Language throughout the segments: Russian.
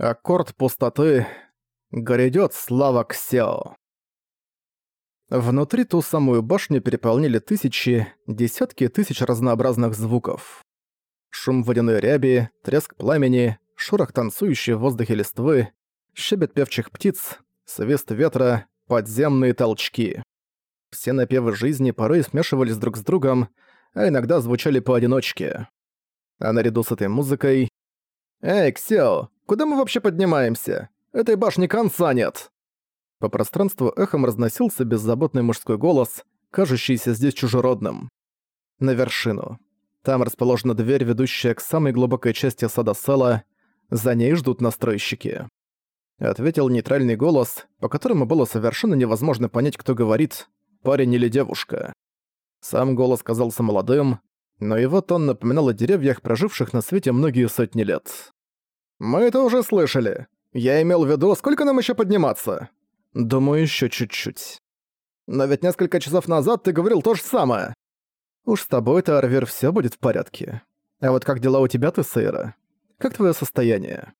Аккорд пустоты. Грядёт слава Ксео. Внутри ту самую башню переполнили тысячи, десятки тысяч разнообразных звуков. Шум водяной ряби, треск пламени, шорох танцующей в воздухе листвы, щебет певчих птиц, свист ветра, подземные толчки. Все напевы жизни порой смешивались друг с другом, а иногда звучали поодиночке. А наряду с этой музыкой... «Эй, Ксео, Куда мы вообще поднимаемся? Этой башни конца нет!» По пространству эхом разносился беззаботный мужской голос, кажущийся здесь чужеродным. На вершину. Там расположена дверь, ведущая к самой глубокой части сада Села. За ней ждут настройщики. Ответил нейтральный голос, по которому было совершенно невозможно понять, кто говорит, парень или девушка. Сам голос казался молодым, но его тон напоминал о деревьях, проживших на свете многие сотни лет. «Мы это уже слышали. Я имел в виду, сколько нам еще подниматься?» «Думаю, еще чуть-чуть». «Но ведь несколько часов назад ты говорил то же самое». «Уж с тобой-то, Арвер, все будет в порядке. А вот как дела у тебя, ты, Сейра? Как твое состояние?»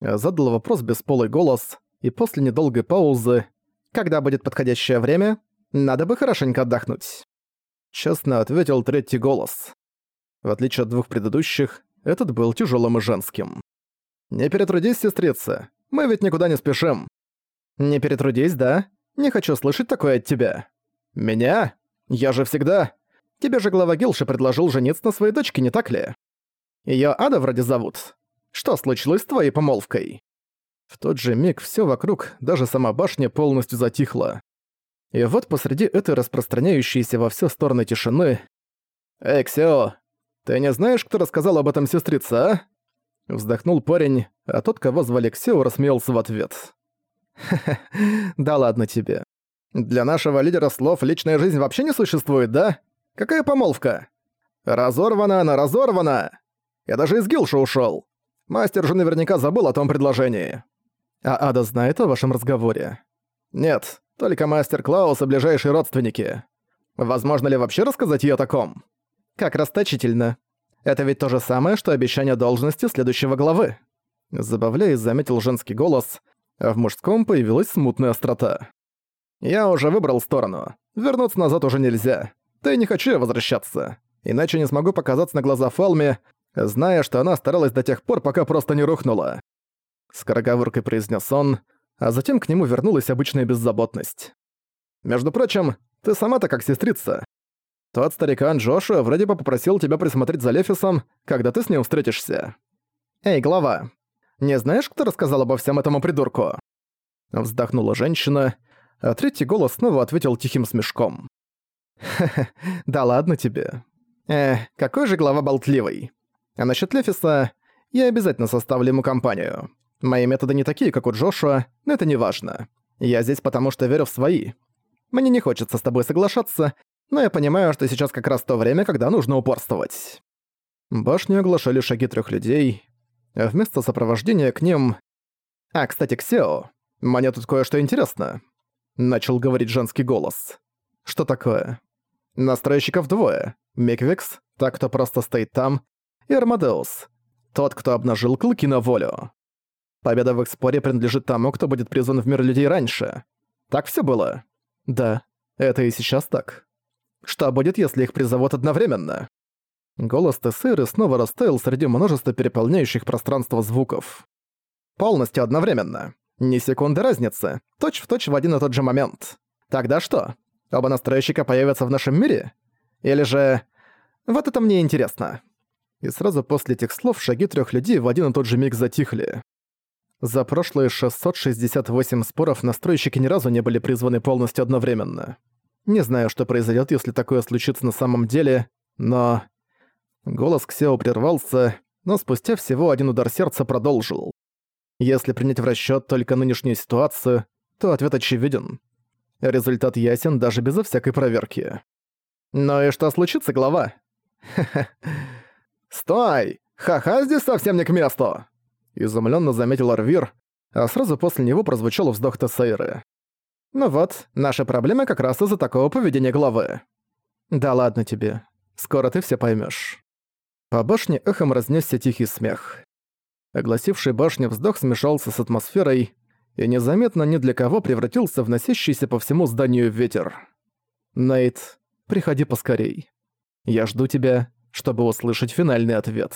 Задал вопрос бесполый голос, и после недолгой паузы «Когда будет подходящее время? Надо бы хорошенько отдохнуть». Честно ответил третий голос. В отличие от двух предыдущих, этот был тяжелым и женским. «Не перетрудись, сестрица. Мы ведь никуда не спешим». «Не перетрудись, да? Не хочу слышать такое от тебя». «Меня? Я же всегда...» «Тебе же глава Гилши предложил жениться на своей дочке, не так ли?» Её Ада вроде зовут. Что случилось с твоей помолвкой?» В тот же миг всё вокруг, даже сама башня, полностью затихла. И вот посреди этой распространяющейся во все стороны тишины... «Эй, Ксео, ты не знаешь, кто рассказал об этом сестрице, а?» Вздохнул парень, а тот, кого звали Ксео, рассмеялся в ответ. «Ха-ха, да ладно тебе. Для нашего лидера слов личная жизнь вообще не существует, да? Какая помолвка? Разорвана она, разорвана! Я даже из Гилша ушёл. Мастер же наверняка забыл о том предложении. А Ада знает о вашем разговоре? Нет, только мастер Клаус и ближайшие родственники. Возможно ли вообще рассказать ей о таком? Как расточительно. Это ведь то же самое, что обещание должности следующего главы. Забавляясь, заметил женский голос, а в мужском появилась смутная острота. «Я уже выбрал сторону. Вернуться назад уже нельзя. Да и не хочу я возвращаться. Иначе не смогу показаться на глаза Фалме, зная, что она старалась до тех пор, пока просто не рухнула». Скороговоркой произнес он, а затем к нему вернулась обычная беззаботность. «Между прочим, ты сама-то как сестрица. Тот старикан Джоша вроде бы попросил тебя присмотреть за Лефисом, когда ты с ним встретишься. Эй, глава, не знаешь, кто рассказал обо всем этому придурку?» Вздохнула женщина, а третий голос снова ответил тихим смешком. «Ха-ха, да ладно тебе. Эх, какой же глава болтливый. А насчет Лефиса я обязательно составлю ему компанию. Мои методы не такие, как у Джошуа, но это не важно. Я здесь потому, что верю в свои. Мне не хочется с тобой соглашаться, но я понимаю, что сейчас как раз то время, когда нужно упорствовать. Башню оглашали шаги трех людей, а вместо сопровождения к ним... «А, кстати, Ксео, мне тут кое-что интересно», — начал говорить женский голос. «Что такое?» «Настройщиков двое. Миквикс, так, кто просто стоит там, и Армадеус, тот, кто обнажил клыки на волю. Победа в их споре принадлежит тому, кто будет призван в мир людей раньше. Так все было?» «Да, это и сейчас так». Что будет, если их призовут одновременно? Голос Тессеры снова растаял среди множества переполняющих пространство звуков. Полностью одновременно. Ни секунды разницы. Точь в точь в один и тот же момент. Тогда что? Оба настройщика появятся в нашем мире? Или же... Вот это мне интересно. И сразу после этих слов шаги трех людей в один и тот же миг затихли. За прошлые 668 споров настройщики ни разу не были призваны полностью одновременно. Не знаю, что произойдет, если такое случится на самом деле, но... Голос Ксео прервался, но спустя всего один удар сердца продолжил. Если принять в расчет только нынешнюю ситуацию, то ответ очевиден. Результат ясен даже безо всякой проверки. «Ну и что случится, глава?» «Стой! Ха-ха здесь совсем не к месту!» Изумленно заметил Арвир, а сразу после него прозвучал вздох Тессейры. Ну вот, наша проблема как раз из-за такого поведения главы. Да ладно тебе. Скоро ты все поймешь. По башне эхом разнесся тихий смех. Огласивший башню вздох смешался с атмосферой и незаметно ни для кого превратился в носящийся по всему зданию ветер. «Нейт, приходи поскорей. Я жду тебя, чтобы услышать финальный ответ».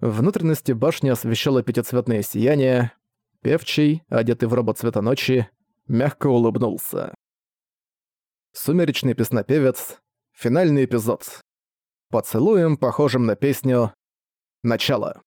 Внутренности башни освещало пятицветное сияние. Певчий, одетый в робот цвета ночи, мягко улыбнулся. Сумеречный песнопевец. Финальный эпизод. Поцелуем, похожим на песню «Начало».